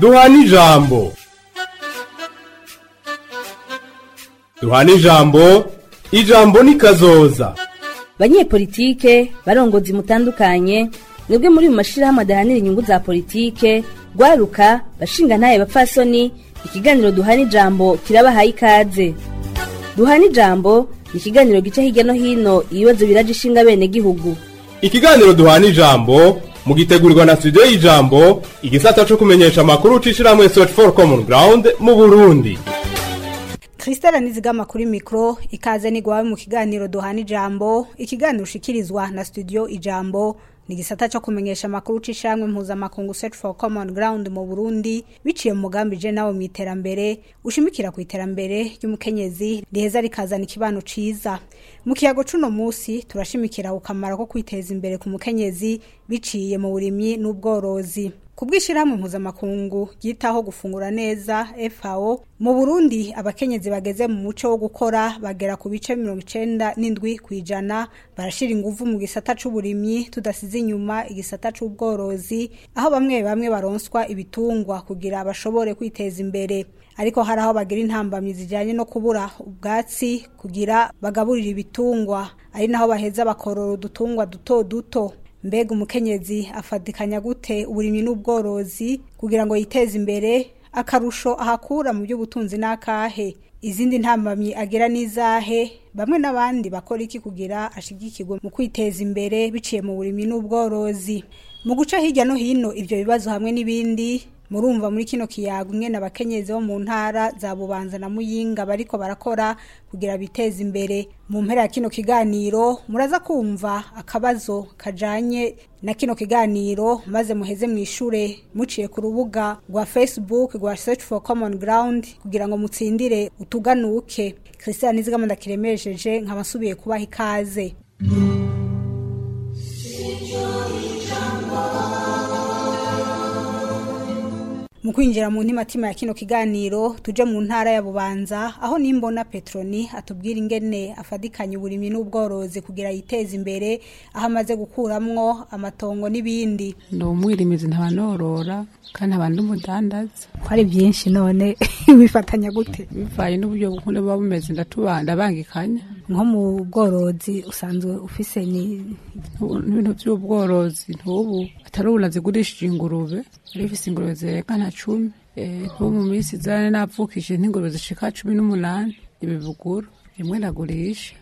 duhane ijambo duhane ijambo ijambo ni kazoza banyepolitike barongozi mutandukanye nibwe muri mu mashyirahamwe adahanira inyungu za politike rwaruka bashinga ntaye bapfasoni ikiganiro duhane ijambo kirabahaye ikaze duhane ijambo ni ikiganiro gica hirya no hino ibibazo biraje ishinga bene gihugu ikiganiro duhana ijambo gitegurirwa na studio y'ijambo igisata cyo kumenyesha amakuru ucishira muri search for common ground mu burundi Christelle nizigama kuri mikro ikaze nigwawe mu kiganiro duhana ijambo ikiganiro ushikirizwa na studio ijambo ni igisata cyo kumenyesha amakuru c'ishamwe mpuzamakungu Search for Common Ground mu Burundi biciye mu mugambi je nawo mu iterambere ushimikira ku iterambere ry'umukenyezi riheza rikazana ikibano cyiza. mu kiyago cuno musi turashimikira ukamara ko kwiteza imbere ku mukenyezi biciye mu burimyi n'ubworozi kubwishyirahamwe mpuzamakungu ryitaho gufungura neza FAO mu Burundi abakenyezi bageze mu muco wo gukora bagera ku bice 97 n’indwi ijana barashira ingufu mu gisata c'uburimyi tudasize inyuma igisata c'ubworozi aho bamwe bamwe baronswa ibitungwa kugira bashobore kwiteza imbere ariko hari aho bagira intambamyi zijyanye no kubura ubwatsi kugira bagaburira ibitungwa ari naho baheza bakorora udutungwa duto duto mbega umukenyezi afadikanya gute uburimyi n'ubworozi kugira ngo yiteze imbere akarusho ahakura mu by'ubutunzi n'akahe izindi ntambamyi agira n'izahe bamwe n'abandi bakora iki kugira ashigikirwe mu kwiteza imbere biciye mu burimyi n'ubworozi mu guca hirya no hino ibyo bibazo hamwe n'ibindi murumva muri kino kiyago umwe n'abakenyezi bo mu ntara za bubanza na muyinga bariko barakora kugira biteze imbere mu mpera ya kino kiganiro muraza kumva akabazo kajanye na kino kiganiro maze muheze mu ishure muciye ku rubuga rwa Facebook rwa Search for Common Ground kugira ngo mutsindire utuganuke Christian Nizigama ndakiremejeje nkabasubiye kubaha ikaze Enjoy. mu kwinjira mu ntimatima ya kino kiganiro tuje mu ntara ya bubanza aho nimbona petroni atubwira ingene afadikanya uburimyi n'ubworozi kugira yiteze imbere aho amaze gukuramwo amatongo n'ibindi ni umwirimizi ntabanorora kandi abantu umudandaza hari byinshi none bifatanya gute bivaye n'uburyo bukunda buba bumeze ndatubanda bangikanya nko mu bworozi usanzwe ufise ni ibintu by'ubworozi ntubu atari ubu nazigurishije ingurube ariko ingurube zerekana na cumi bo eh, mu minsi izana napfukije nk'ingurube zishika cumi n'umunani ibibuguru imwe nagurisha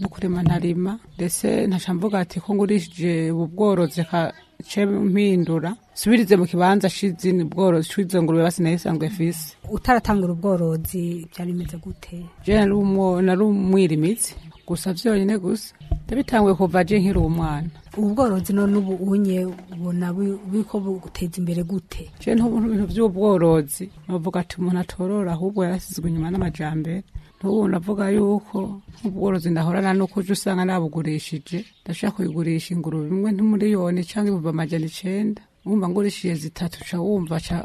no kurima ntarima ndetse ntaca mvuga ati ko ngurishije ubu bworozi ce mpindura subirize mu kibanza c'izini bworozi c'izo ngurube basi nayo isanzwe fise utaratangura ubworozi byari bimeze gute je nari umwirimizi gusa byonyine gusa ndabitanguye kuva je nkiri umwana ubu bworozi none ubu unye ubona buriko buguteza imbere gute je ntubintu by'ubworozi novuga ati umuntu atorora ahubwo yarasizwe inyuma n'amajambere n'ubu navuga yuko ubworozi ndahorana ni uko ujya usanga nabugurishije ndashaka kuyigurisha ingurube imwe ntimuriyoni cyangwa ibihumbi amajana icyenda wumva ngurishije zitatu ca wumva ca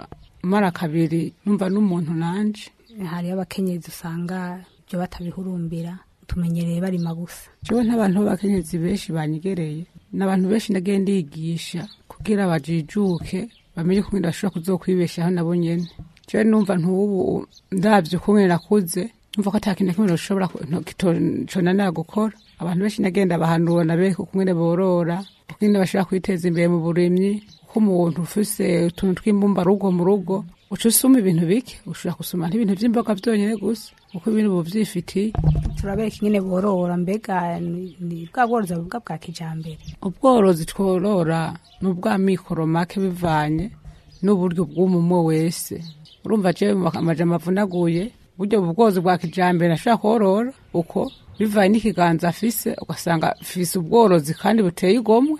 mara kabiri numva n'umuntu nanje hariyo abakenyezi usanga ibyo batabihurumbira tumenyereye barima gusa jewe n'abantu b'abakenyezi benshi banyegereye n'abantu benshi ndagiye ndigisha kugira bajijuke bamenye ukuntu ndashobora kuzokwibeshaho nabo nyene jewe numva ntubu ndabyo ukuntu nakuze numva ko ata kimwe dushobora cyona nagukora abantu benshi nagenda abahanura na beko kumwe borora kuko nyine bashobora kwiteza imbere mu burimyi kuko umuntu ufise utuntu tw'imbumba rugo mu rugo uca usuma ibintu bike ushobora gusuma n'ibintu by'imboga byonyine gusa kuko ibintu ubu byifitiye turabereka nyine borora mbega ni bwa bworozi buvuga bwa kijyambere ubworozi tworora ni ubwa mikoro make bivanye n'uburyo bw'umumwe wese urumva jewe amajambo avunaguye buryo ubworozi bwa kijyambere ashobora korora uko bivaye n'ikiganza afise ugasanga afise ubworozi kandi buteye igomwe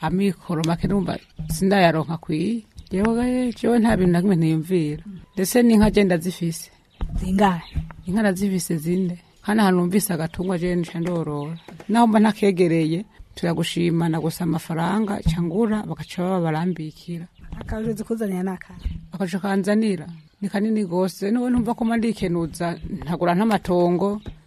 amikoro make numva sindayaronka kwiye yewe jewe nta bintu na kimwe ntiyumvira ndetse n'inka genda zifise zingahe inka nazifise zine kandi ahantu numvise agatungwa jewe nica ndorora naho mba ntakegereye turagushimana gusa amafaranga cyangura bagaca baba barambikira akaje zikuzanira nakara akaje kanzanira ni kanini rwose niwe numva ko mba ndikenuza ntagura nk'amatongo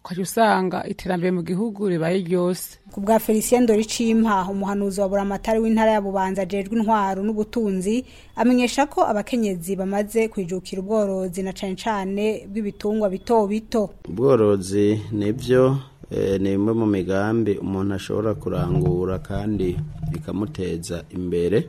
ukajya usanga iterambere mu gihugu ribaye ryose ku bwa felicien doricimpa umuhanuzi wa buramatari w'intara ya bubanza ajejwe intwaro n'ubutunzi amenyesha ko abakenyezi bamaze kwijukira ubworozi na cane cane bw'ibitungwa bito bito ubworozi nibyo eh, ni imwe mu migambi umuntu ashobora kurangura kandi bikamuteza imbere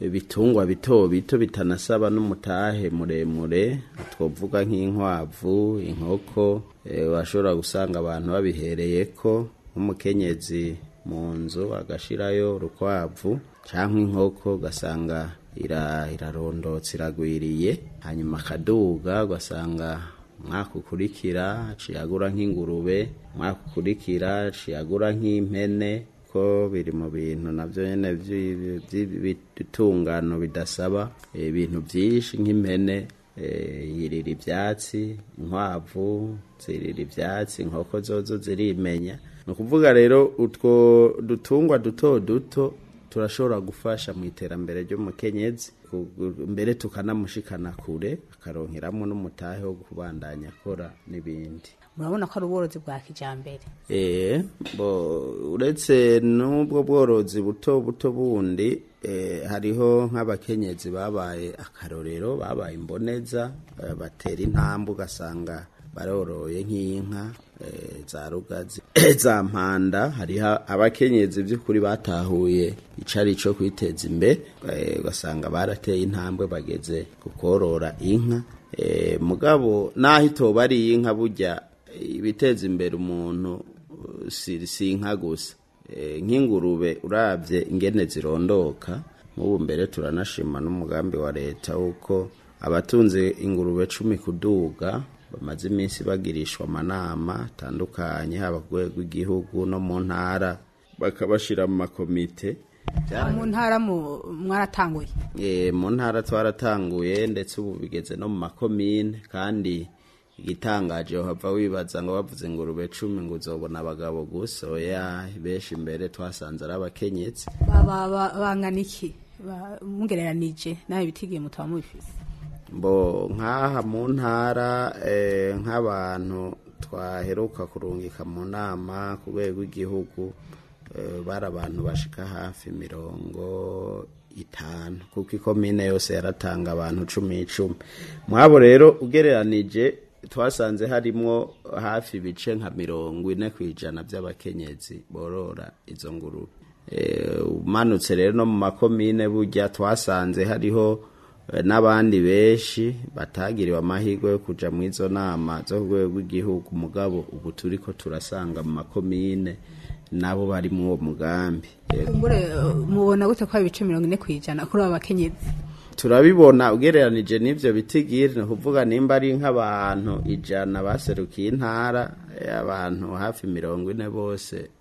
ibitungwa bito bito bitanasaba n'umutahe muremure twovuga nk'inkwavu inkoko bashobora eh, gusanga abantu babihereye ko nk'umukenyezi mu nzu agashirayo urukwavu cyangwa inkoko ugasanga irarondotse iragwiriye hanyuma akaduga ugasanga umwaka ukurikira aciyagura nk'ingurube umwaka ukurikira aciyagura nk'impene kuko biri mu bintu nabyo nyine by'ibitungano bidasaba eh, ibintu byinshi nk'impene eh, yirira ibyatsi inkwavu zirira ibyatsi inkoko zozo zirimenya ni ukuvuga rero utwo dutungwa duto duto turashobora gufasha mu iterambere ry'umukenyezi mbere tukanamushikana kure akaronkeramo n'umutahe wo kubandanya akora n'ibindi murabona ko ari ubworozi bwa kijyambere eh, uretse n'ubwo bworozi buto buto bundi eh, hariho nk'abakenyezi babaye akarorero babaye imboneza eh, batera intambwe ugasanga baroroye nk'inka za rugazi za mpanda hariho abakenyezi by'ukuri batahuye icari cyo kwiteza imbere ugasanga barateye intambwe bageze ku korora inka mugabo naho itoba ari inka bujya ibiteza imbere umuntu si inka gusa eh, nk'ingurube urabye ingene zirondoka nk'ubu mbere turanashima n'umugambi wa leta uko abatunze ingurube cumi kuduga bamaze iminsi bagirishwa amanama atandukanye haba ku rwego rw'igihugu no mu ntara bakabashyira mu makomite ah, mu ntara mwaratanguye eh, mu ntara twaratanguye ndetse ubu bigeze no mu makomine kandi igitangaje uhava wibaza ngo bavuze ingurube cumi ngo uzobona abagabo gusa oya benshi imbere twasanze ari abakenyetsi bangana iki mungereranije nawe bitigiye mutaba mubifise mbo nk'aha mu ntara eh, nk'abantu twaheruka kurungika mu nama ku rwego rw'igihugu eh, bari abantu bashika hafi mirongo itanu kuko ikomine yose yaratanga abantu cumi icumi mwabo rero ugereranije twasanze harimo hafi ibice nka mirongo ine ku ijana by'abakenyezi borora izo ngurube eh, umanutse rero no mu makomine burya twasanze hariho eh, n'abandi benshi batagiriwe amahirwe yo kujya mu izo nama zo ku rwego rw'igihugu umugabo ubu turi ko turasanga mu makomine nabo bari muri uwo mugambi mubona gute ko ibice mirongo ine ku ijana kuri aba bakenyezi turabibona ugereranije n'ibyo bitigiri ni kuvuga nimba ari nk'abantu ijana baserukiye intara abantu hafi mirongo ine bose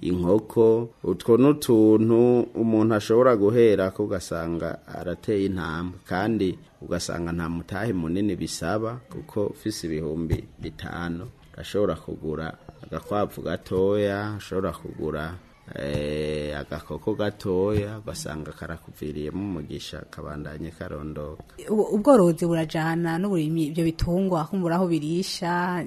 inkoko utwo n'utuntu umuntu ashobora guhera ko ugasanga arateye intama kandi ugasanga nta mutahe munini bisaba kuko ufise ibihumbi bitanu ashobora kugura agakwavu gatoya ashobora kugura Eh, agakoko gatoya ugasanga karakuviriyemo umugisha kabandanye karondoka ubworozi burajyana n'uburimyi ibyo bitungwa kumbura aho birisha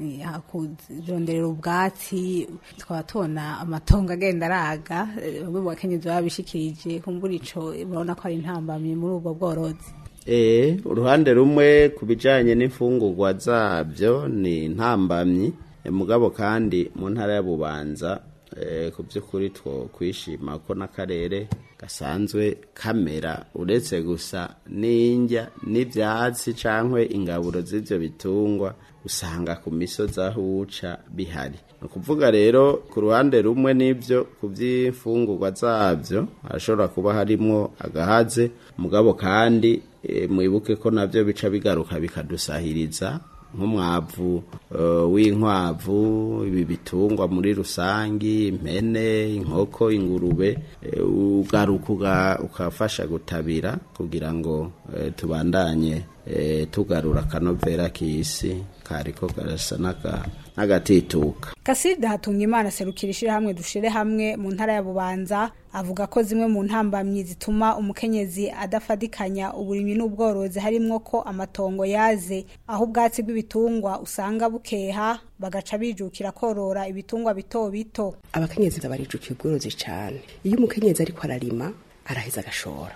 kuronderera ubwatsi tukaba tubona amatongo agenda araga bamwe eh, mu bakenyezi baba bishikirije kumbura icyo urabona ko ari intambamyi muri ubwo bworozi eee eh, uruhande rumwe ku bijyanye n'imfungugwa zabyo ni intambamyi mugabo kandi mu ntara y'abubanza Eh, ku by'ukuri two kwishima ko n'akarere gasanzwe kamera uretse gusa n'injya n'ibyatsi cyangwa ingaburo z'ibyo bitungwa usanga ku misozi aho uwuca bihari ni ukuvuga rero ku ruhande rumwe n'ibyo ku by'imfungurwa zabyo hashobora kuba harimo agahaze mugabo kandi eh, mwibuke ko nabyo bica bigaruka bikadusahiriza nk'umwavu eh, w'inkwavu ibi bitungwa muri rusange impene inkoko ingurube eh, ugaruka ukafasha gutabira kugira ngo eh, tubandanye tugarura akanovera k'isi kariko karasa n'agatituka kasida hatumye imana serukira hamwe dushire hamwe mu ntara ya bubanza avuga ko zimwe mu ntambamyi zituma umukenyezi adafadikanya uburimyi n'ubworozi harimwo ko amatongo yaze aho ubwatsi bw'ibitungwa usanga bukeha bagaca bijukira korora ibitungwa bito bito abakenyezi barijukiye ubworozi cyane iyo umukenyezi ariko ararima araheza agashora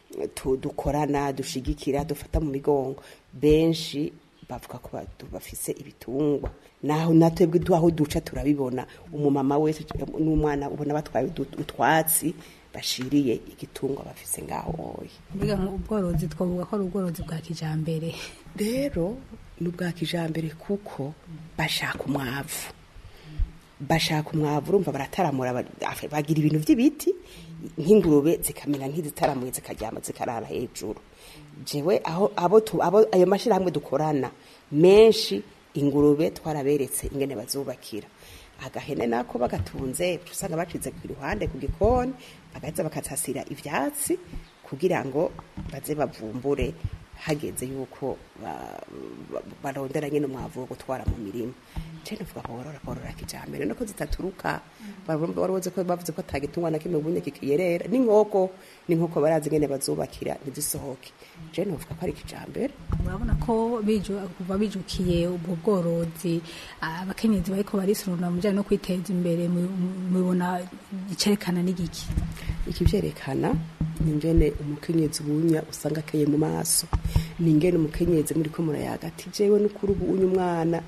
dukorana dushigikira dufata mu migongo benshi bavuga ko bafise ibitungwa naho natwebwe aho duca turabibona umumama wese n'umwana ubona batwaye utwatsi bashiriye igitungwa bafise ngaho oya mbega ubworozi twavuga ko ari ubworozi bwa kijyambere rero ni ubwa kijyambere kuko bashaka umwavu bashaka umwavu urumva barataramura bagira ibintu by'ibiti nk'ingurube zikamera nk'izitaramuye zikaryama zikarara hejuru jewe aho abo abo ayo mashyirahamwe dukorana menshi ingurube twaraberetse ingene bazubakira agahene nako bagatunze usanga bacize ku ruhande ku gikoni bagaheza bakatasira ibyatsi kugira ngo baze bavumbure hageze yuko barondera nyine umwavu wo gutwara mu mirima cyane tuvuga borora borora kijyambere nuko zitaturuka bavuze ko bavuze ko atagitungwa na kimwe ubundi kikiyerera n'inkoko n'inkoko barazi ngene bazubakira ntizisohoke cyane tuvuga ko ari kijyambere murabona ko bijukiye ubwo bworozi ah, abakenyezi bariko barisorona mu bijyanye no kwiteza imbere mubibona icyerekana n'igiki ikibyerekana ni ingene umukenyezi ubunya usanga akeye mu maso ni ingene umukenyezi muri ko murayaga ati jewe n'ukuri ubu unya umwana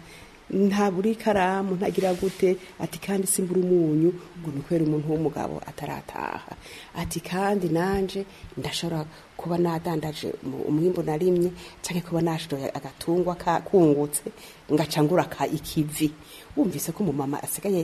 ntabura ikaramu ntagira gute ati kandi simbura umunyu ngo nikwere umuntu w'umugabo atarataha ati kandi nanje ndashobora kuba nadandaje umwimbo narimye cyangwa kuba nashoye agatungwa kungutse ngaca ka ikivi wumvise ko umumama asigaye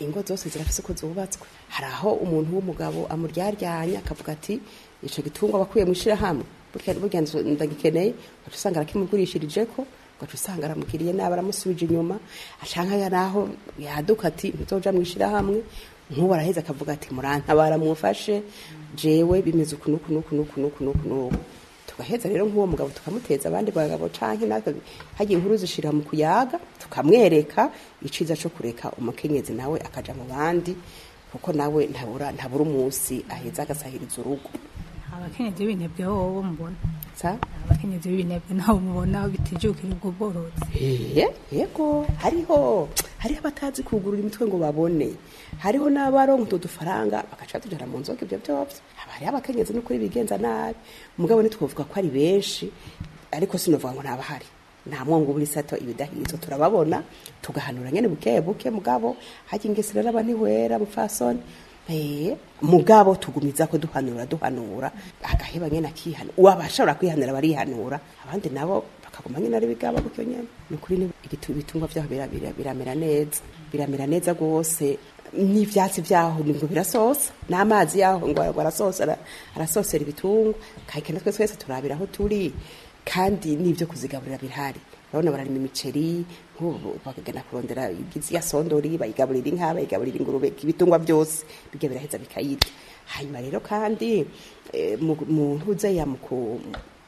ingo zose zirafite uko zubatswe hari aho umuntu w'umugabo amuryaryanya akavuga ati icyo gitungwa bakuye mu ishyirahamwe burya ndagikeneye ugaca usanga arakimugurishirije ko ugaca usanga aramukiriye nabi aramusubije inyuma acanga naho yaduka ati ntuzoja mu ishyirahamwe nk'ubu araheze akavuga ati murantabara mumufashe jewe bimeze uku n'uku n'uku n'uku n'uku n'uku n'uku tugaheza rero nk'uwo mugabo tukamuteza abandi bagabo canke natwe hagiye inkuru zishira mu kuyaga tukamwereka iciza cyo kureka umukenyezi nawe akajya mu bandi kuko nawe ntabura ntabura umunsi aheza agasahiriza urugo abakenyezi b'ibinebwe wowe wowe mubona abakenyezi b'ibinebwe nawe mubona bitijukira ubwo bworozi yego hariho hariho abatazi kugurura imitwe ngo babone hariho n'abaronka utwo dufaranga bagaca tujyana mu nzoga ibyo byose haba hariho abakenyezi n'ukuri bigenza nabi mugabo ntitwavuga ko ari benshi ariko sinavuga ngo ntabahari nta mwongo buri sato ibidahizo turababona tugahanura nyine buke buke mugabo hajya ingesera n'abantu iwera mupfasoni Eh, mugabo tugumiza ko duhanura duhanura agaheba nyine akihana uwabashobora kwihanura barihanura abandi nabo bakaguma nyine ari bigaba gutyo nyine ni ukuri ibitungwa byaho biramera neza biramera neza rwose n'ibyatsi byaho ngo birasosa n'amazi yaho ngo arasosera ibitungwa kandi twese twese turabira aho turi kandi n'ibyo kuzigaburira birahari urabona bararima imiceri nk'ubu kurondera ya sondori bayigaburira inka bayigaburira ingurube ibitungwa byose bijya biraheza bikayirya hanyuma rero kandi eh, mu ntuza ya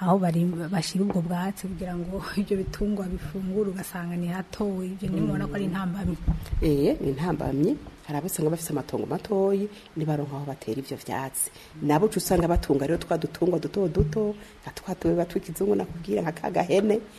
aho bashyira ubwo bwatsi kugira ngo ibyo bitungwa bifungure ugasanga ni hatowe ibyo ni mubona ko ari intambamyi eee eh, ni intambamyi hari abasanga bafite amatongo matoyi nibaronka aho batera ibyo byatsi nabo uca usanga batunga rero twa dutungwa duto duto nka twa tubeba tw'ikizungu nakubwira nka ka gahene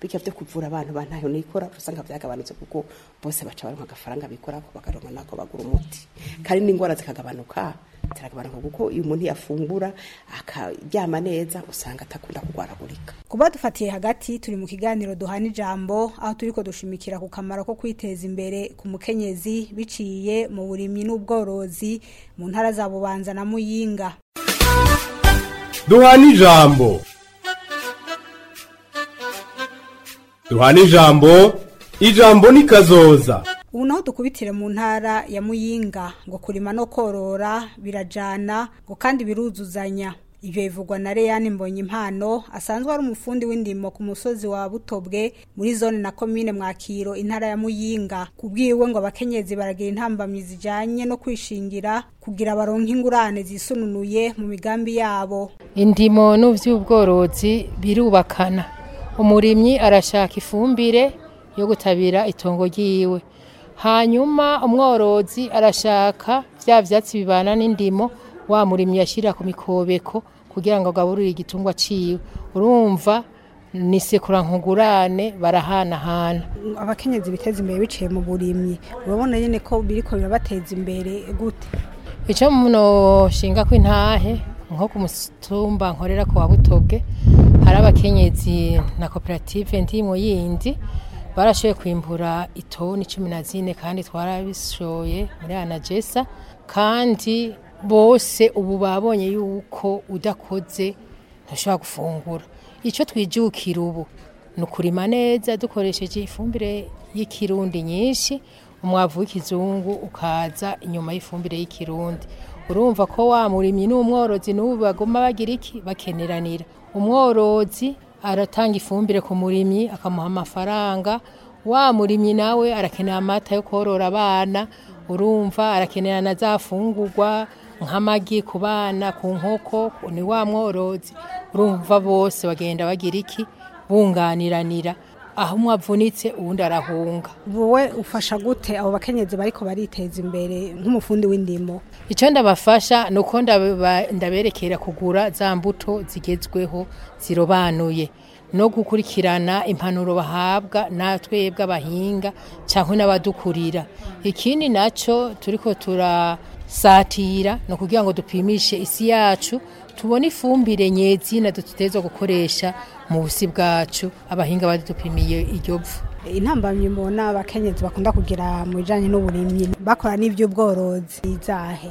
bijya byo kuvura abantu bantayo nikora usanga byagabanutse kuko bose baca baronka agafaranga bikorako bakaronka nako bagura umuti kandi n'indwara zikagabanuka turagabanuka kuko iyo umuntu yafungura akaryama neza usanga atakunda kurwaragurika kuba dufatiye hagati turi mu kiganiro duhana ijambo aho turi ko dushimikira ku kamaro ko kwiteza imbere ku mukenyezi biciye mu burimyi n'ubworozi mu ntara za bubanza na muyinga duhana ijambo duhana ijambo ijambo ni kazoza ubu naho dukubitire mu ntara ya muyinga ngo kurima no korora birajyana ngo kandi biruzuzanya ibyo bivugwa na Leyane Mbonyimpano asanzwe ari umufundi w'indimo ku musozi wa Butobwe muri zone na komine Mwakiro intara ya Muyinga kubwiwe ngo abakenyezi baragira intambamyi zijyanye no kwishingira kugira baronke ingurane zisununuye mu migambi yabo indimo n'uvy'ubworozi birubakana umurimyi arashaka ifumbire yo gutabira itongo ryiwe hanyuma umworozi arashaka bya byatsi bibana n'indimo wa murimyi yashyira ku mikobeko kugira ngo agaburire igitungwa ciwe urumva ni sekura nkugurane barahanahana abakenyezi biteza imbere biciye mu burimyi urabona nyine ko biriko birabateza imbere gute icyo munoshinga ko intahe nko ku mutumba nkorera ku wabutoge hari abakenyezi na koperative ndimo yindi barashoboye kwimbura itoni cumi na zine kandi twarabishoye muri anagesa kandi bose ubu babonye yuko udakoze ntashobora gufungura icyo twijukira ubu ni ukurima neza dukoresheje ifumbire y'ikirundi nyinshi umwavu w'ikizungu ukaza inyuma y'ifumbire y'ikirundi urumva ko wa murimyi n'umworozi n'ubu baguma bagira iki bakeneranira umworozi aratanga ifumbire ku murimyi akamuha amafaranga wa murimyi nawe arakenera amata yo korora abana urumva arakenera na za fungurwa nk'amagi ku bana ku nkoko ni wa mworozi urumva bose bagenda bagira iki bunganiranira aho umwe avunitse arahunga wowe ufasha gute abo bakenyezi bariko bariteza imbere nk'umufundi w'indimo icyo ndabafasha ni uko ndaberekera kugura za mbuto zigezweho zirobanuye no gukurikirana impanuro bahabwa natwebwe abahinga cyangwa n'abadukurira ikindi nacyo turiko turasatira ni ukugira ngo dupimishe isi yacu Tubona ifumbire nyezina duteza gukoresha mu busi bwacu abahinga badupimiye iryo vu intambamyi mbona abakenyezi bakunda kugira mu bijanye n'uburimyi bakora n'iby'ubworozi izahe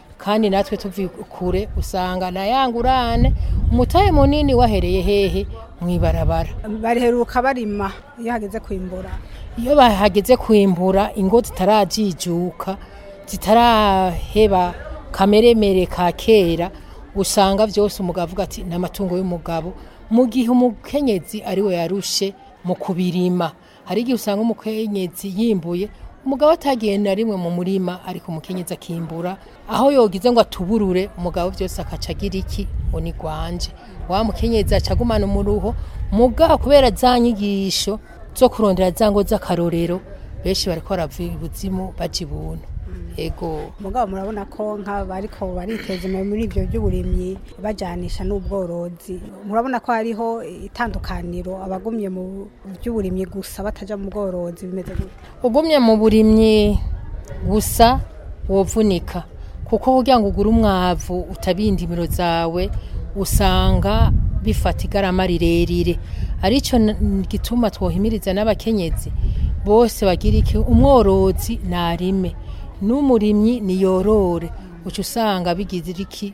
kandi natwe tuvuye kure usanga na nayangurane umutahe munini wahereye hehe mu ibarabara bareheruka barima iyo hageze kwimbura iyo bahageze kwimbura ingo zitarajijuka zitaraheba kameremere ka kera usanga byose umugabo avuga ati ni amatungo y'umugabo mu gihe umukenyezi ari yarushe mu kubirima hari igihe usanga umukenyezi yimbuye umugabo atagiye na rimwe mu murima ariko umukenyezi akimbura aho yogize ngo atuburure umugabo byose akaca agira iki ngo ni gwanje wa mukenyezi acagumana umuruho mugabo kubera za nyigisho zo kurondera za ngo z'akarorero benshi bariko barava ibuzimu baja ibuntu yego mugabo murabona ko nka ariko bariteza imbere muri ibyo by'uburimyi bajanisha n'ubworozi murabona ko hariho itandukaniro abagumye mu by'uburimyi gusa batajya mu bworozi bimeze ugumye mu burimyi gusa wovunika kuko kugira ngo ugure umwavu utabinda imiro zawe usanga bifata igarama rirerire aricyo gituma twohimiriza n'abakenyezi bose bagira iki umworozi narime n'umurimyi niyorore uca usanga bigize iki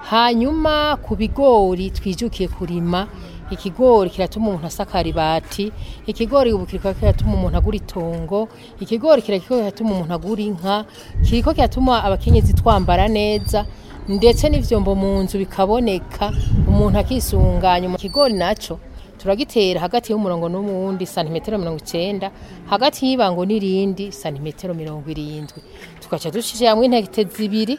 hanyuma ku bigori twijukiye kurima ikigori kiratuma umuntu asakara ibati ikigori ubu kiriko kiratuma umuntu agura itongo ikigori kiriko kiratuma umuntu agura inka kiriko kiratuma abakenyezi twambara neza ndetse n'ivyombo mu nzu bikaboneka umuntu akisunganya mu kigori nacyo. turagitera hagati y'umurongo n'umundi santimetero mirongo icyenda hagati y'ibango n'irindi santimetero mirongo irindwi tugaca dushyiramo intete zibiri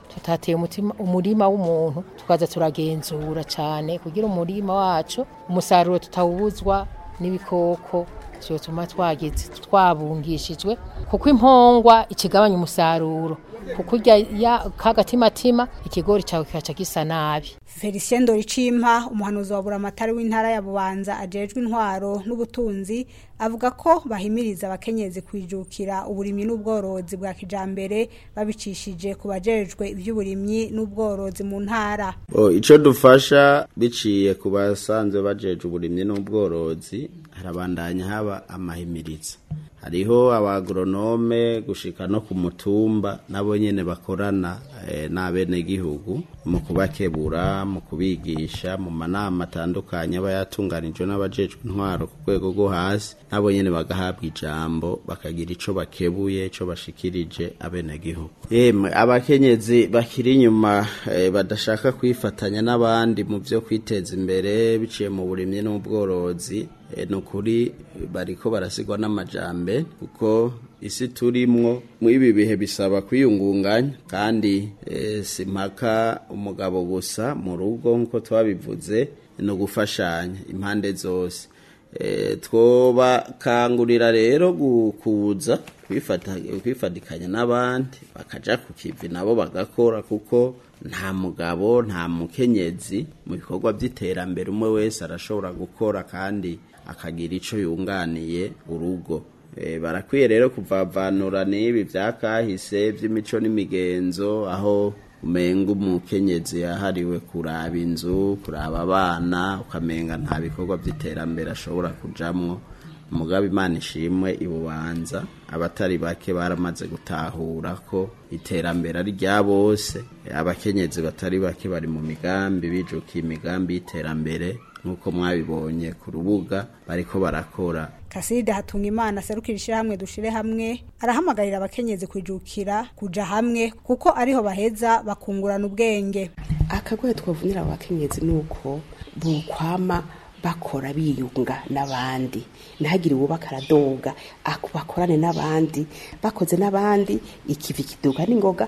tutateye umurima w'umuntu tukaza turagenzura cyane kugira umurima wacu umusaruro tutawubuzwa n'ibikoko tuba twageze twabungishijwe kuko impongwa ikigabanya umusaruro kuko urya k'agatimatima ikigori cyawe kigaca gisa nabi felicien doricimpa umuhanuzi wa buramatari w'intara ya bubanza ajejwe intwaro n'ubutunzi avuga ko bahimiriza abakenyezi kwijukira uburimyi n'ubworozi bwa kijambere babicishije ku bajejwe iby'uburimyi n'ubworozi mu ntara icyo dufasha biciye ku basanzwe bajeje uburimyi n'ubworozi harabandanya haba amahimiritsa hariho abagoronome gushika no ku mutumba nabo nyene bakorana eh, n'abenegihugu mu kubakebura mu kubigisha mu manama atandukanye aba yatunganijwe n'abajejwe intwaro ku rwego rwo hasi nabo nyene bagahabwa ijambo bakagira ico bakebuye ico bashikirije abenegihugu yemwe abakenyezi bakiri inyuma eh, badashaka kwifatanya n'abandi mu vyo kwiteza imbere biciye mu burimyi n'ubworozi Eh, ni bariko barasigwa n'amajambe kuko isi turimwo mw'ibi bihe bisaba kwiyungunganya kandi eh, si mpaka umugabo gusa mu rugo nk'uko twabivuze no gufashanya impande zose eh, twobakangurira rero kuza kwifatikanya n'abandi bakajya ku kivi nabo bagakora kuko nta mugabo nta mukenyezi mu bikorwa by'iterambere umwe wese arashobora gukora kandi akagira icyo yunganiye urugo e, barakwiye rero kuvavanura n'ibi byakahise by'imico n'imigenzo aho umenga umukenyezi yahariwe kuraba inzu kuraba abana ukamenga nta bikorwa by'iterambere ashobora kujyamo mugabe imana ishimwe ibubanza abatari bake baramaze gutahura ko iterambere rya bose abakenyezi batari bake bari mu migambi bijuka imigambi y'iterambere nk'uko mwabibonye ku rubuga bariko barakora kasirida hatunga imana serukira ishyirahamwe dushire hamwe arahamagarira abakenyezi kujukira kuja hamwe kuko ariho baheza bakungurana ubwenge akagoye twavunira abakenyezi ni uko bukwama bakora biyunga n'abandi ntihagire uwubaka aradoga bakorane n'abandi bakoze n'abandi ikivi kiduga n'ingoga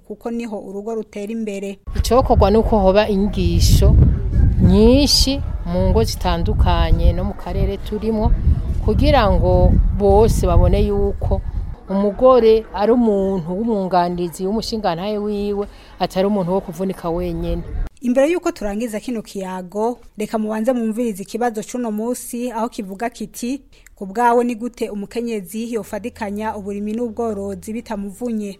kuko niho urugo rutera imbere icokorwa nuko hoba inyigisho nyinshi mu ngo zitandukanye no mu karere turimo kugira ngo bose babone yuko umugore ari umuntu w'umwunganizi w'umushingantahe wiwe atari umuntu wo kuvunika wenyine imbere y'uko turangiza kino kiyago reka mubanze mwumvirize ikibazo cy'uno munsi aho kivuga kiti ku bwawe ni gute umukenyezi yofadikanya uburimi n'ubworozi bitamuvunye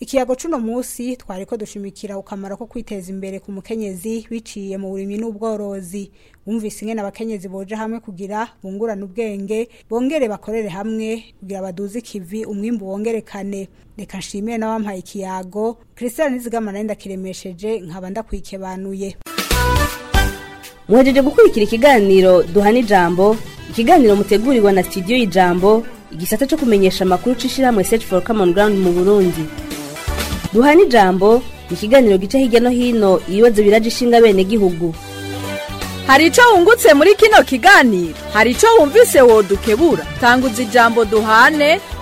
ikiyago cuno munsi twari ko dushimikira ukamaro ko kwiteza imbere ku mukenyezi biciye mu burimyi n'ubworozi wumvise ingene abakenyezi boje hamwe kugira bungurane ubwenge bongere bakorere hamwe kugira baduze ikivi umwimbu wongerekane reka nshimire n'abampaye ikiyago christian nizigamana kiremesheje nkaba ndakwikebanuye. muhejeje gukurikira ikiganiro duhana ijambo ikiganiro muteguriwe na sitidiyo y'ijambo igisata cyo kumenyesha amakuru cy'ishyirahamwe search for common ground mu burundi duhana ijambo ni ikiganiro gica hirya no hino ibibazo biraje ishinga bene gihugu hari icyo wungutse muri kino kiganiro hari icyo wumvise wodukebura tanguza ijambo duhane